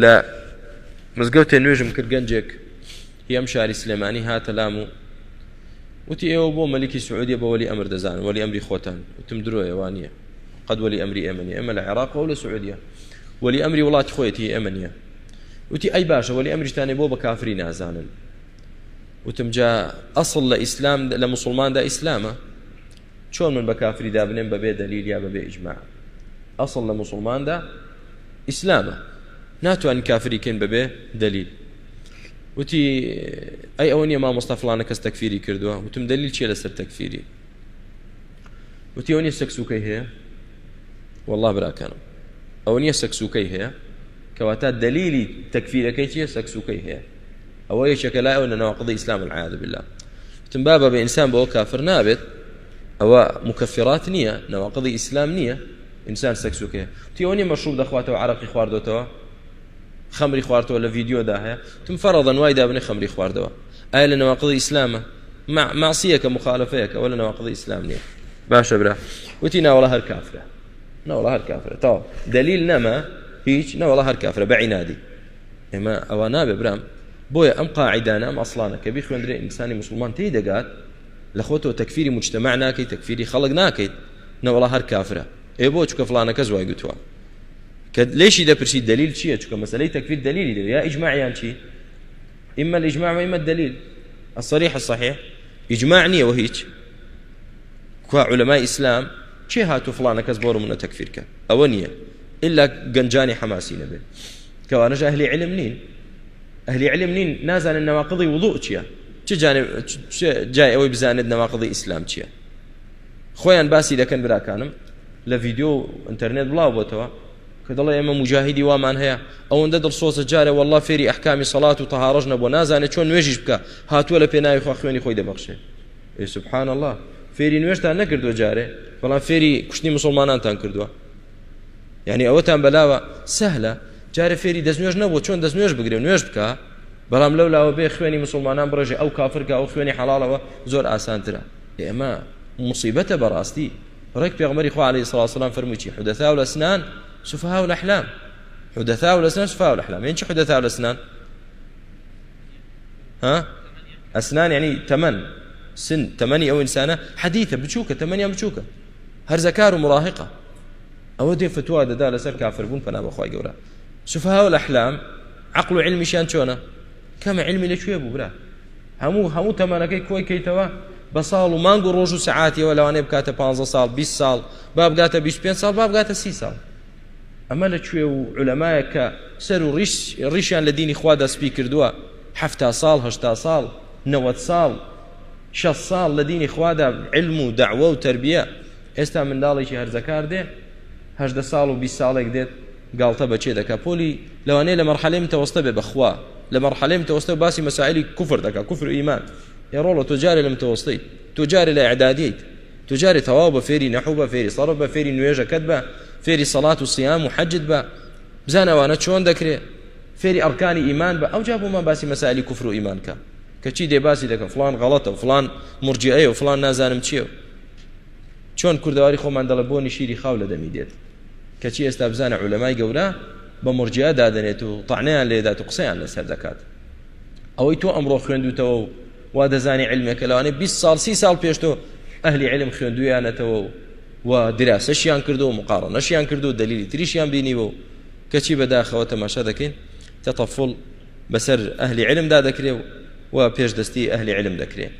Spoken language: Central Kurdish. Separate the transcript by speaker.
Speaker 1: لە مزگەوتێ نوێژم کرد گەنجێک هەم شاری سلێمانی هاتە لام و وتی ئێوە بۆ مەلیکی سعودی بەوەلی ئەمر دەزان وەلی ئەمری خۆتان وتم درۆ ئەوانە قەت وەلی ئەمری ئەمەنی ئەمە لە عێراق و لە سعودیە وەلی ئەمری وڵات خۆیەتی ئەمەنیە وتی ئەی باشە وەلی ئەمریشتانی بۆ بە کافری نازانن وتم جا ئەسڵ لە ئیسلام لە مسلماندا ئیسلامە چۆن من بە کافری دابنێن بەبێ دەلیل یا بەبێ ئیجماع ئەسڵ لە مسلماندا ئیسلامە ناتوان کافریکەین بەبێ دلیل وتی ئەی ئەوە نیە ما مستەفلانە کەس تەکفیری کردووە وتم دلیل چیە لەسەر تەکفیری وتی ئەو نیە سەکسوکەی هەیە والله براکانم ئەو نیە سەکسوکەی هەیە کەواتە دلیلی تەکفیرەکەی چیە سەکسوکەی هەیە ئەوە یەکێکە لای ئەو نەناوقڵی ئیسلام العیاذ بالله وتم بابە بە ئینسان بەوە کافر نابێت ئەوە مکفرات نییە نەواقضی ئیسلام نییە ئینسان سەکسوکەیە تی ئەو نیە مەشروب دەخواتەوە عراقی خواردەوەتەوە خەمری خواردەوە لە ڤیددیۆدا هەیە تم فەڕەدەن وای دابنێ خەمری خواردەوە ئایا لە نەواقڵی ئیسلامە ماسیەکە مخالفەیەک ئەوە لە نەواقڵی ئیسلام نیە باشە برا وتی ناوەڵە هەر کافرە ناوەڵە هەر کافرە تاو دلیل نەما هیچ نەوەڵە هەر کافرە بەعینادی ئێمە ئەوە نابێ برام بۆیە ئەم قاعدانە ئەم ئەسلانە کە بیخوێندرێ ئینسانی مسلمان تێی دەگات لە خۆتەوە تەکفیری مجتتەمع ناکەیت تەکفیری خەڵک ناکەیت نەوەڵە هەر کافرە ئێ بۆ چکە فلانەکە زوای گوتووە کە لێشی دەپرسی دلیل چییە چکە مەسلەی تەکفیر دلیلی دەوێت یا ئیجمماعیان چی ئمە الإجماع وإما الدليل الصريح الصحيح إجماع نية وهيج كوا علماء إسلام چه هاتو فلانة كز بورو من تكفير كان أو نية إلا قنجاني حماسي نبي كوانج أهلي علم نين أهلي علم نين نازل النواقضي وضوء چيا چه جانب جاي أوي بزاند نواقضي إسلام چيا خوين باسي لكن براكانم لفيديو انترنت بلاو بوتوا کە دەڵێ ئێمە مجاهدی وامان هەیە ئەوەندە دڵسۆزە جارە وله فێری ئەحکامی سەڵات و تەهاڕژ نەبوو نازانێت چۆن نوێژیش بکە هاتووە لە پێناوی خوا خوێنی خۆی دەبەخشێ ئێ سبحان الله فێری نوێشتان نەکردووە جارێ بەڵام فێری کوشتنی مسلمانانتان کردووە یعنی ئەوەتان بەلاوە سەهلە جارە فێری دەستنوێژ نەبوو چۆن دەست نوێژ بگرێ نوێژ بکە بەڵام لەو لاوە بێ خوێنی مسلمانان بڕێژێ ئەو کافرکە ئەو خوێنی حڵالەوە زۆر ئاسانترە ئێمە مصیبەتە بەڕاستی ڕێک پێغمەری خوا عليه سلااسلام فرموچی حدەتا و لە سنان سفهاء الأحلام حدثاء الأسنان سفهاء الأحلام يعني شو حدثاء الأسنان ها أسنان يعني تمن سن تمني أو إنسانة حديثة بتشوكة تمنية بتشوكة هرزكار ومراهقة أو دي فتوى دا, دا لسر كافر بون فنا بخواي قورا سفهاء الأحلام عقل علمي شان شونا كم علمي لشوي أبو برا همو همو تمنكي كوي كيتوا بە ساڵ و مانگ و ڕۆژ و سعاتیەوە لەوانێ بکاتە 15 سال 20 سال با بگاتە 25 سال با بگاتە سی سال ئەمە لەکوێ و علەمایە کە سەر و ڕیشیان لە دینی خوا دەسپی کردووە ه ساڵ هشتا ساڵ نەوە ساڵ ش ساڵ لە دینی خوادا علم و داوە و تربیە ئێستا منداڵێکی هەرزەکار دێ هەدە ساڵ و بی ساڵێک دێت گاڵتە بەچێ دەکە پۆلی لەوانەیە لە مەرحەلێم تەوەستە بێ بەخوا لە مەرحەلێم تەوەستە باسی مەسائلی کوفر دەکە کوفر و ئیمان ێڕۆڵە تۆ جارێ لەم تەوەستەی تۆ جارێ لە عدادیت تۆ جارێ تەواو بە فێری نەحوو بە فێری سەڕە بە فێری نوێژەکەت بە فێری سەڵات و سیام و حەجد بە بزانەوانە چۆن دەکرێت فێری ئەرکانی ئیمان بە ئەو جابوومان باسی مەسالی کوفر و ئیمانکە کە چی دێ باسی دەکەم فلان غەڵەتە و فلان مرجعەیە و فلان نازانم چییە چۆن کوردەواری خۆمان دەڵە بۆ نیشیری خاو لە دەمی دێت کەچی ئێستا بزانە علەمای گەورە بە مرجیا دادنێت و تاعنیان لێدات و قسەیان لەسەر دەکات ئەوەی تۆ ئەمڕۆ خوێندوتەوە و وا دەزانی علمێکە لەوانێ 20 سال سی سال پێش تۆ ئەهلی علم خوێندویانەتەوە و و دراسەشیان کردو و مقارنەشیان کردو و دلیلی تریشیان بینیوە و کەچی بەداخەوە تەماشا دەکەین تەتەفڵ بەسەر ئەهلی علمدا دەکرێ و پێش دەستی ئەهلی علم دەکرێت